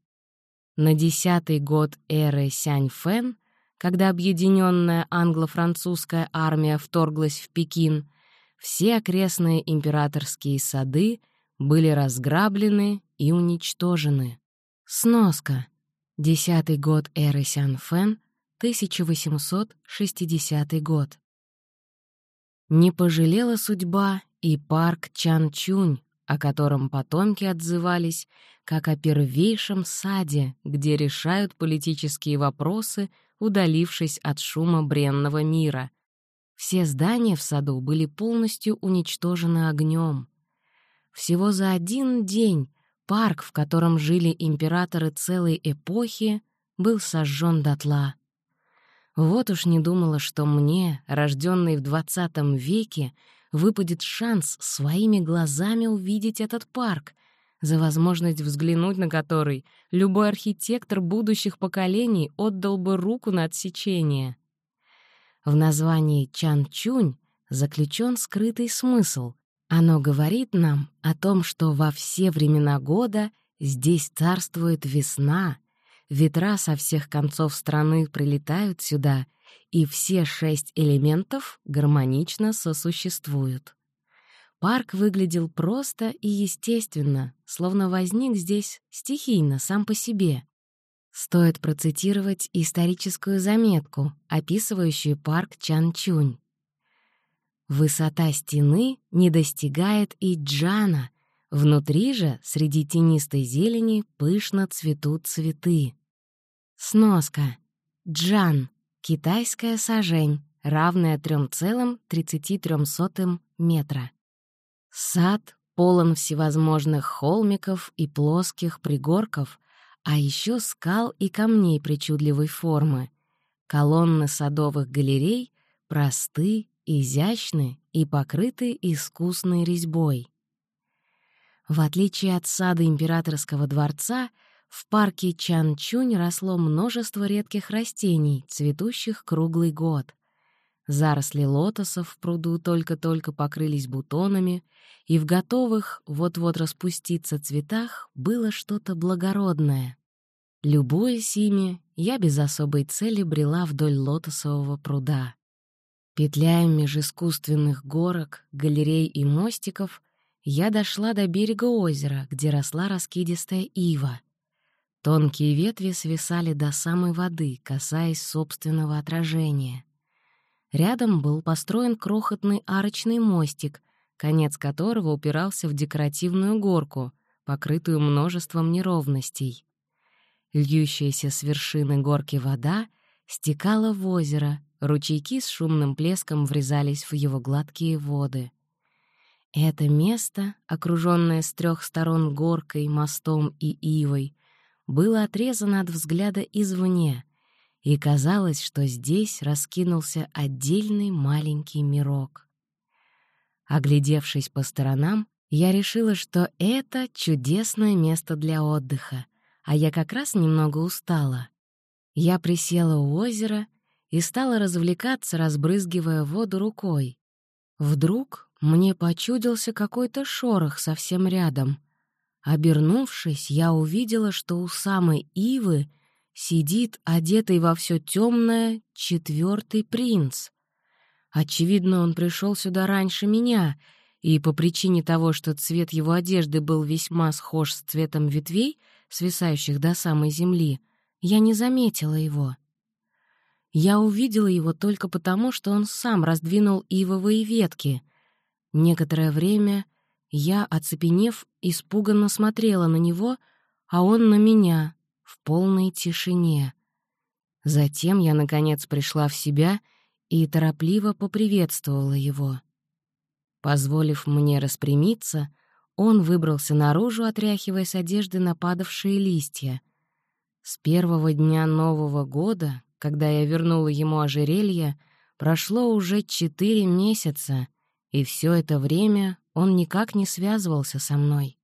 Speaker 2: На десятый год эры Сянь-Фэн когда объединенная англо-французская армия вторглась в Пекин, все окрестные императорские сады были разграблены и уничтожены. Сноска. Десятый год эры Сян-Фэн, 1860 год. Не пожалела судьба и парк Чан-Чунь, о котором потомки отзывались как о первейшем саде, где решают политические вопросы удалившись от шума бренного мира. Все здания в саду были полностью уничтожены огнем. Всего за один день парк, в котором жили императоры целой эпохи, был сожжен дотла. Вот уж не думала, что мне, рожденной в двадцатом веке, выпадет шанс своими глазами увидеть этот парк, за возможность взглянуть на который любой архитектор будущих поколений отдал бы руку на отсечение. В названии Чан-Чунь заключен скрытый смысл. Оно говорит нам о том, что во все времена года здесь царствует весна, ветра со всех концов страны прилетают сюда, и все шесть элементов гармонично сосуществуют. Парк выглядел просто и естественно, словно возник здесь стихийно, сам по себе. Стоит процитировать историческую заметку, описывающую парк Чанчунь. Высота стены не достигает и Джана, внутри же, среди тенистой зелени, пышно цветут цветы. Сноска. Джан — китайская сажень, равная 3,33 метра. Сад полон всевозможных холмиков и плоских пригорков, а еще скал и камней причудливой формы. Колонны садовых галерей просты, изящны и покрыты искусной резьбой. В отличие от сада императорского дворца, в парке Чанчунь росло множество редких растений, цветущих круглый год. Заросли лотосов в пруду только-только покрылись бутонами, и в готовых вот-вот распуститься цветах было что-то благородное. Любуясь ими, я без особой цели брела вдоль лотосового пруда. Петляя меж искусственных горок, галерей и мостиков, я дошла до берега озера, где росла раскидистая ива. Тонкие ветви свисали до самой воды, касаясь собственного отражения. Рядом был построен крохотный арочный мостик, конец которого упирался в декоративную горку, покрытую множеством неровностей. Льющаяся с вершины горки вода стекала в озеро, ручейки с шумным плеском врезались в его гладкие воды. Это место, окружённое с трех сторон горкой, мостом и ивой, было отрезано от взгляда извне — и казалось, что здесь раскинулся отдельный маленький мирок. Оглядевшись по сторонам, я решила, что это чудесное место для отдыха, а я как раз немного устала. Я присела у озера и стала развлекаться, разбрызгивая воду рукой. Вдруг мне почудился какой-то шорох совсем рядом. Обернувшись, я увидела, что у самой ивы — сидит, одетый во все темное, четвертый принц. Очевидно, он пришел сюда раньше меня, и по причине того, что цвет его одежды был весьма схож с цветом ветвей, свисающих до самой земли, я не заметила его. Я увидела его только потому, что он сам раздвинул ивовые ветки. Некоторое время я, оцепенев, испуганно смотрела на него, а он на меня — в полной тишине. Затем я, наконец, пришла в себя и торопливо поприветствовала его. Позволив мне распрямиться, он выбрался наружу, отряхивая с одежды нападавшие листья. С первого дня Нового года, когда я вернула ему ожерелье, прошло уже четыре месяца, и все это время он никак не связывался со мной.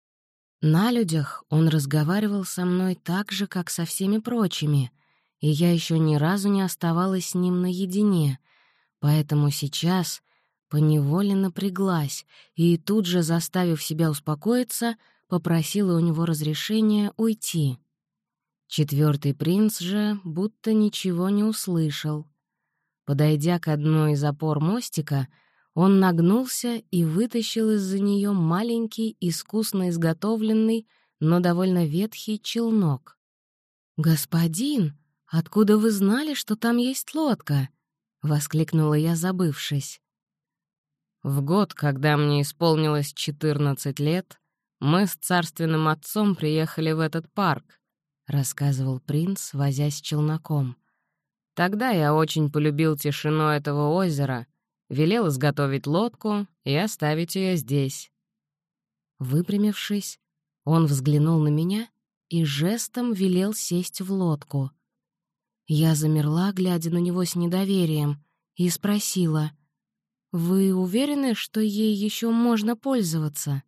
Speaker 2: На людях он разговаривал со мной так же, как со всеми прочими, и я еще ни разу не оставалась с ним наедине, поэтому сейчас поневоле напряглась и тут же, заставив себя успокоиться, попросила у него разрешения уйти. Четвертый принц же будто ничего не услышал. Подойдя к одной из опор мостика, он нагнулся и вытащил из-за нее маленький, искусно изготовленный, но довольно ветхий челнок. «Господин, откуда вы знали, что там есть лодка?» — воскликнула я, забывшись. В год, когда мне исполнилось 14 лет, мы с царственным отцом приехали в этот парк, — рассказывал принц, возясь челноком. Тогда я очень полюбил тишину этого озера — велел изготовить лодку и оставить ее здесь. Выпрямившись, он взглянул на меня и жестом велел сесть в лодку. Я замерла, глядя на него с недоверием, и спросила, «Вы уверены, что ей еще можно пользоваться?»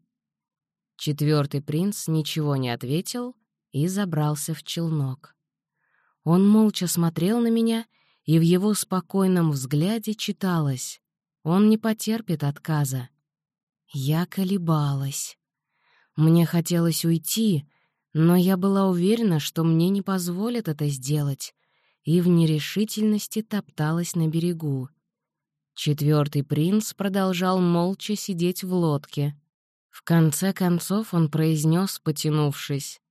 Speaker 2: Четвертый принц ничего не ответил и забрался в челнок. Он молча смотрел на меня, и в его спокойном взгляде читалось он не потерпит отказа. Я колебалась. Мне хотелось уйти, но я была уверена, что мне не позволят это сделать, и в нерешительности топталась на берегу. Четвертый принц продолжал молча сидеть в лодке. В конце концов он произнес, потянувшись.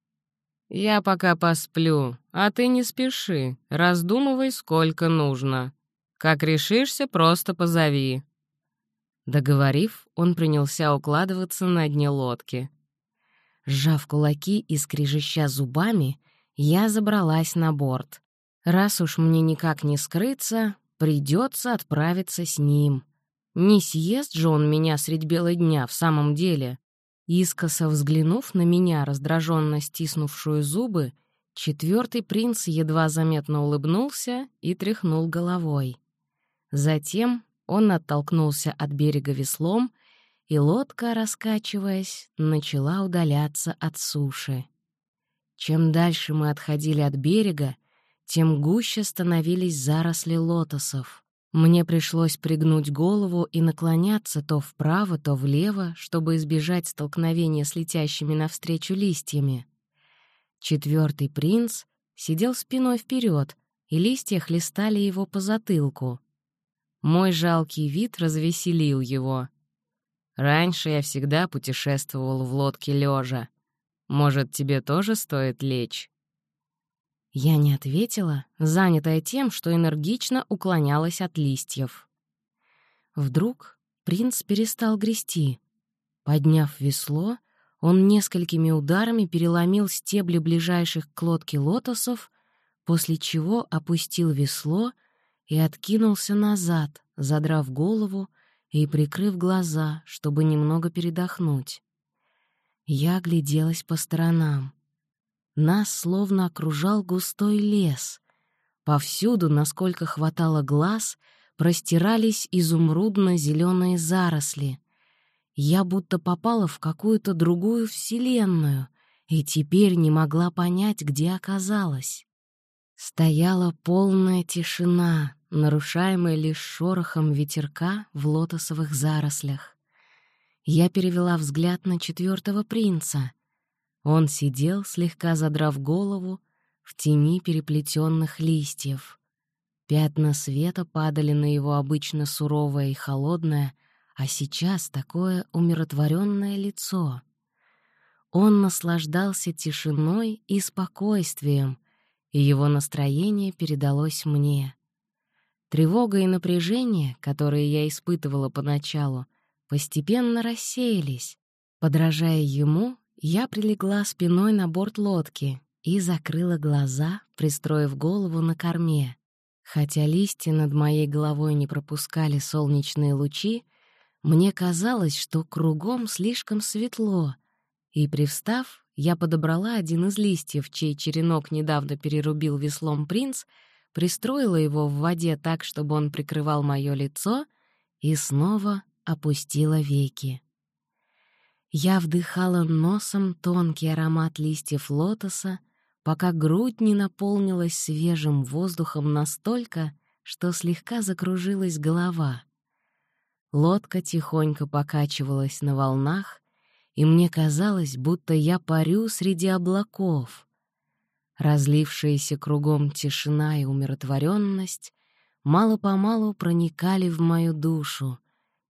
Speaker 2: «Я пока посплю, а ты не спеши, раздумывай, сколько нужно. Как решишься, просто позови». Договорив, он принялся укладываться на дне лодки. Сжав кулаки и скрежеща зубами, я забралась на борт. Раз уж мне никак не скрыться, придется отправиться с ним. Не съест же он меня средь бела дня в самом деле. Искоса взглянув на меня, раздраженно стиснувшую зубы, четвертый принц едва заметно улыбнулся и тряхнул головой. Затем он оттолкнулся от берега веслом, и лодка, раскачиваясь, начала удаляться от суши. Чем дальше мы отходили от берега, тем гуще становились заросли лотосов. Мне пришлось пригнуть голову и наклоняться то вправо, то влево, чтобы избежать столкновения с летящими навстречу листьями. Четвертый принц сидел спиной вперед, и листья хлестали его по затылку. Мой жалкий вид развеселил его. Раньше я всегда путешествовал в лодке лежа. Может, тебе тоже стоит лечь? Я не ответила, занятая тем, что энергично уклонялась от листьев. Вдруг принц перестал грести. Подняв весло, он несколькими ударами переломил стебли ближайших к лодке лотосов, после чего опустил весло и откинулся назад, задрав голову и прикрыв глаза, чтобы немного передохнуть. Я гляделась по сторонам. Нас словно окружал густой лес. Повсюду, насколько хватало глаз, простирались изумрудно зеленые заросли. Я будто попала в какую-то другую вселенную и теперь не могла понять, где оказалась. Стояла полная тишина, нарушаемая лишь шорохом ветерка в лотосовых зарослях. Я перевела взгляд на четвертого принца. Он сидел, слегка задрав голову, в тени переплетенных листьев. Пятна света падали на его обычно суровое и холодное, а сейчас такое умиротворенное лицо. Он наслаждался тишиной и спокойствием, и его настроение передалось мне. Тревога и напряжение, которые я испытывала поначалу, постепенно рассеялись. Подражая ему, я прилегла спиной на борт лодки и закрыла глаза, пристроив голову на корме. Хотя листья над моей головой не пропускали солнечные лучи, мне казалось, что кругом слишком светло, и, привстав, я подобрала один из листьев, чей черенок недавно перерубил веслом принц, пристроила его в воде так, чтобы он прикрывал мое лицо, и снова опустила веки. Я вдыхала носом тонкий аромат листьев лотоса, пока грудь не наполнилась свежим воздухом настолько, что слегка закружилась голова. Лодка тихонько покачивалась на волнах, и мне казалось, будто я парю среди облаков. Разлившаяся кругом тишина и умиротворенность мало-помалу проникали в мою душу,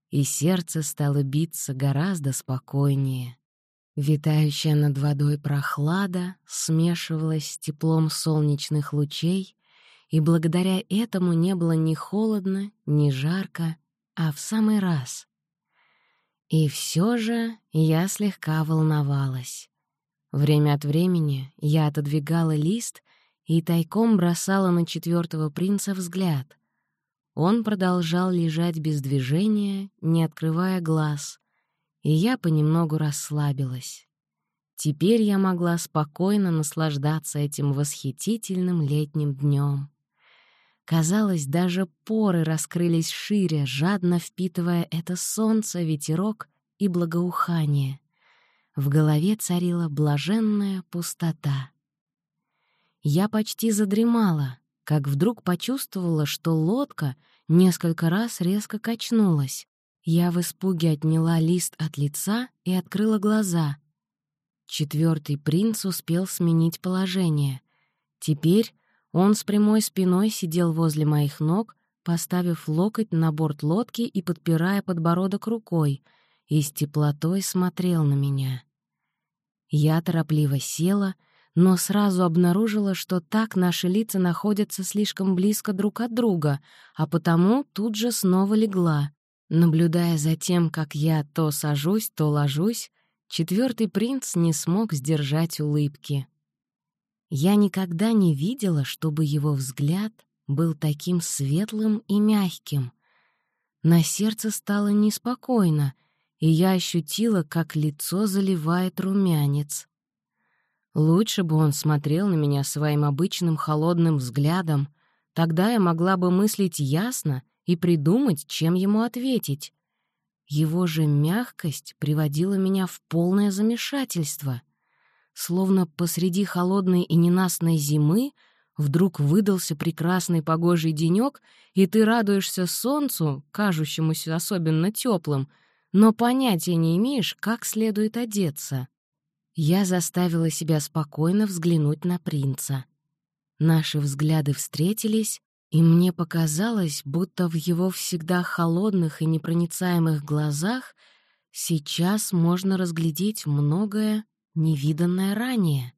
Speaker 2: и сердце стало биться гораздо спокойнее. Витающая над водой прохлада смешивалась с теплом солнечных лучей, и благодаря этому не было ни холодно, ни жарко, а в самый раз. И все же я слегка волновалась. Время от времени я отодвигала лист и тайком бросала на четвертого принца взгляд. Он продолжал лежать без движения, не открывая глаз, и я понемногу расслабилась. Теперь я могла спокойно наслаждаться этим восхитительным летним днем. Казалось, даже поры раскрылись шире, жадно впитывая это солнце, ветерок и благоухание. В голове царила блаженная пустота. Я почти задремала, как вдруг почувствовала, что лодка несколько раз резко качнулась. Я в испуге отняла лист от лица и открыла глаза. Четвертый принц успел сменить положение. Теперь он с прямой спиной сидел возле моих ног, поставив локоть на борт лодки и подпирая подбородок рукой, и с теплотой смотрел на меня. Я торопливо села — но сразу обнаружила, что так наши лица находятся слишком близко друг от друга, а потому тут же снова легла. Наблюдая за тем, как я то сажусь, то ложусь, четвертый принц не смог сдержать улыбки. Я никогда не видела, чтобы его взгляд был таким светлым и мягким. На сердце стало неспокойно, и я ощутила, как лицо заливает румянец. Лучше бы он смотрел на меня своим обычным холодным взглядом, тогда я могла бы мыслить ясно и придумать, чем ему ответить. Его же мягкость приводила меня в полное замешательство. Словно посреди холодной и ненастной зимы вдруг выдался прекрасный погожий денек, и ты радуешься солнцу, кажущемуся особенно теплым, но понятия не имеешь, как следует одеться. Я заставила себя спокойно взглянуть на принца. Наши взгляды встретились, и мне показалось, будто в его всегда холодных и непроницаемых глазах сейчас можно разглядеть многое, невиданное ранее.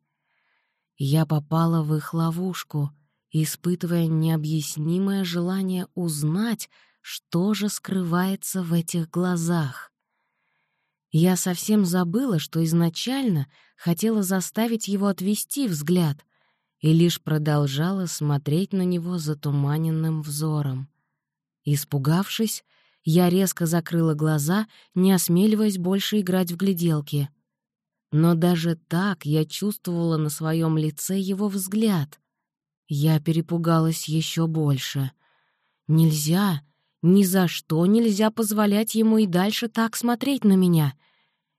Speaker 2: Я попала в их ловушку, испытывая необъяснимое желание узнать, что же скрывается в этих глазах. Я совсем забыла, что изначально хотела заставить его отвести взгляд и лишь продолжала смотреть на него затуманенным взором. Испугавшись, я резко закрыла глаза, не осмеливаясь больше играть в гляделки. Но даже так я чувствовала на своем лице его взгляд. Я перепугалась еще больше. Нельзя, ни за что нельзя позволять ему и дальше так смотреть на меня.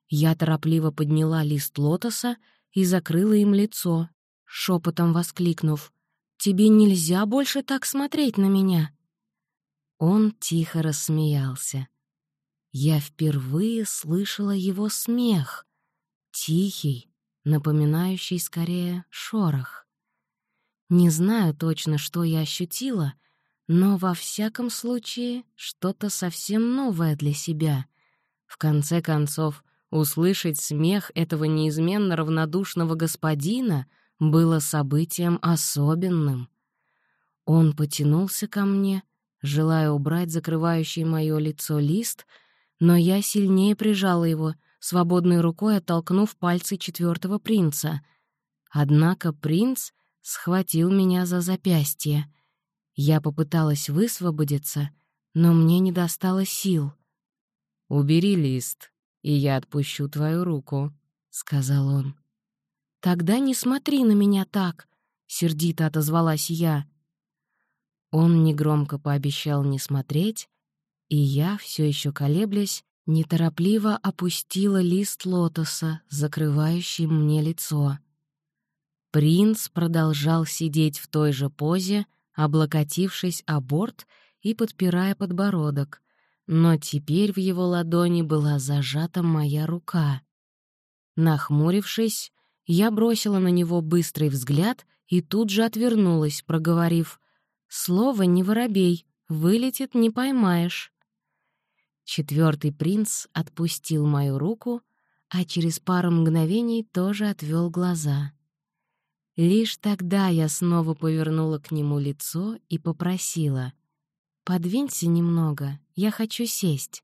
Speaker 2: Я торопливо подняла лист лотоса и закрыла им лицо, шепотом воскликнув «Тебе нельзя больше так смотреть на меня!» Он тихо рассмеялся. Я впервые слышала его смех, тихий, напоминающий скорее шорох. Не знаю точно, что я ощутила — но во всяком случае что-то совсем новое для себя. В конце концов, услышать смех этого неизменно равнодушного господина было событием особенным. Он потянулся ко мне, желая убрать закрывающий мое лицо лист, но я сильнее прижала его, свободной рукой оттолкнув пальцы четвертого принца. Однако принц схватил меня за запястье — я попыталась высвободиться, но мне не достало сил. «Убери лист, и я отпущу твою руку», — сказал он. «Тогда не смотри на меня так», — сердито отозвалась я. Он негромко пообещал не смотреть, и я, все еще колеблясь, неторопливо опустила лист лотоса, закрывающий мне лицо. Принц продолжал сидеть в той же позе, облокотившись о борт и подпирая подбородок, но теперь в его ладони была зажата моя рука. Нахмурившись, я бросила на него быстрый взгляд и тут же отвернулась, проговорив «Слово не воробей, вылетит не поймаешь». Четвертый принц отпустил мою руку, а через пару мгновений тоже отвел глаза. Лишь тогда я снова повернула к нему лицо и попросила «Подвинься немного, я хочу сесть».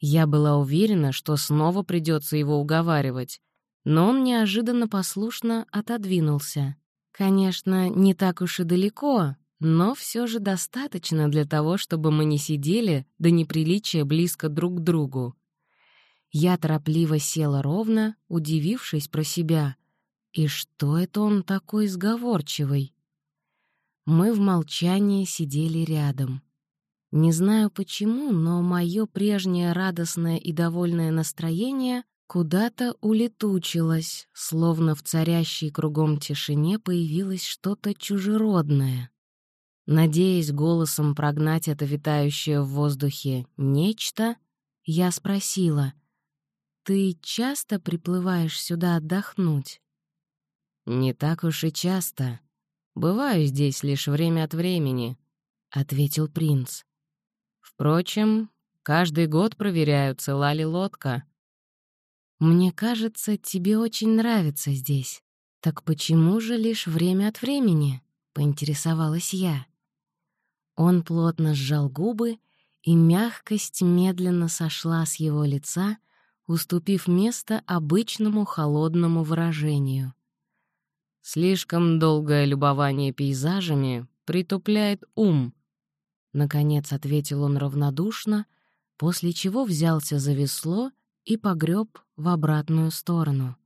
Speaker 2: Я была уверена, что снова придется его уговаривать, но он неожиданно послушно отодвинулся. Конечно, не так уж и далеко, но все же достаточно для того, чтобы мы не сидели до неприличия близко друг к другу. Я торопливо села ровно, удивившись про себя — и что это он такой сговорчивый? Мы в молчании сидели рядом. Не знаю почему, но мое прежнее радостное и довольное настроение куда-то улетучилось, словно в царящей кругом тишине появилось что-то чужеродное. Надеясь голосом прогнать это витающее в воздухе нечто, я спросила, «Ты часто приплываешь сюда отдохнуть?» «Не так уж и часто. Бываю здесь лишь время от времени», — ответил принц. «Впрочем, каждый год проверяю, цела ли лодка». «Мне кажется, тебе очень нравится здесь», «Так почему же лишь время от времени?» — поинтересовалась я. Он плотно сжал губы, и мягкость медленно сошла с его лица, уступив место обычному холодному выражению. «Слишком долгое любование пейзажами притупляет ум», — наконец ответил он равнодушно, после чего взялся за весло и погреб в обратную сторону.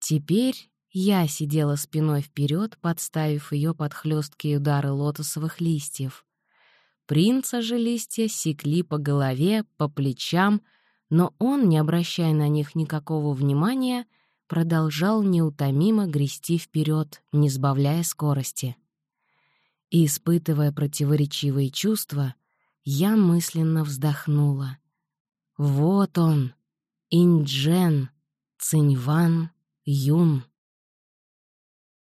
Speaker 2: Теперь я сидела спиной вперед, подставив ее под хлесткие удары лотосовых листьев. Принца же листья секли по голове, по плечам, но он, не обращая на них никакого внимания, продолжал неутомимо грести вперед, не сбавляя скорости. И, испытывая противоречивые чувства, я мысленно вздохнула. Вот он, Инджен, Циньван, Юн.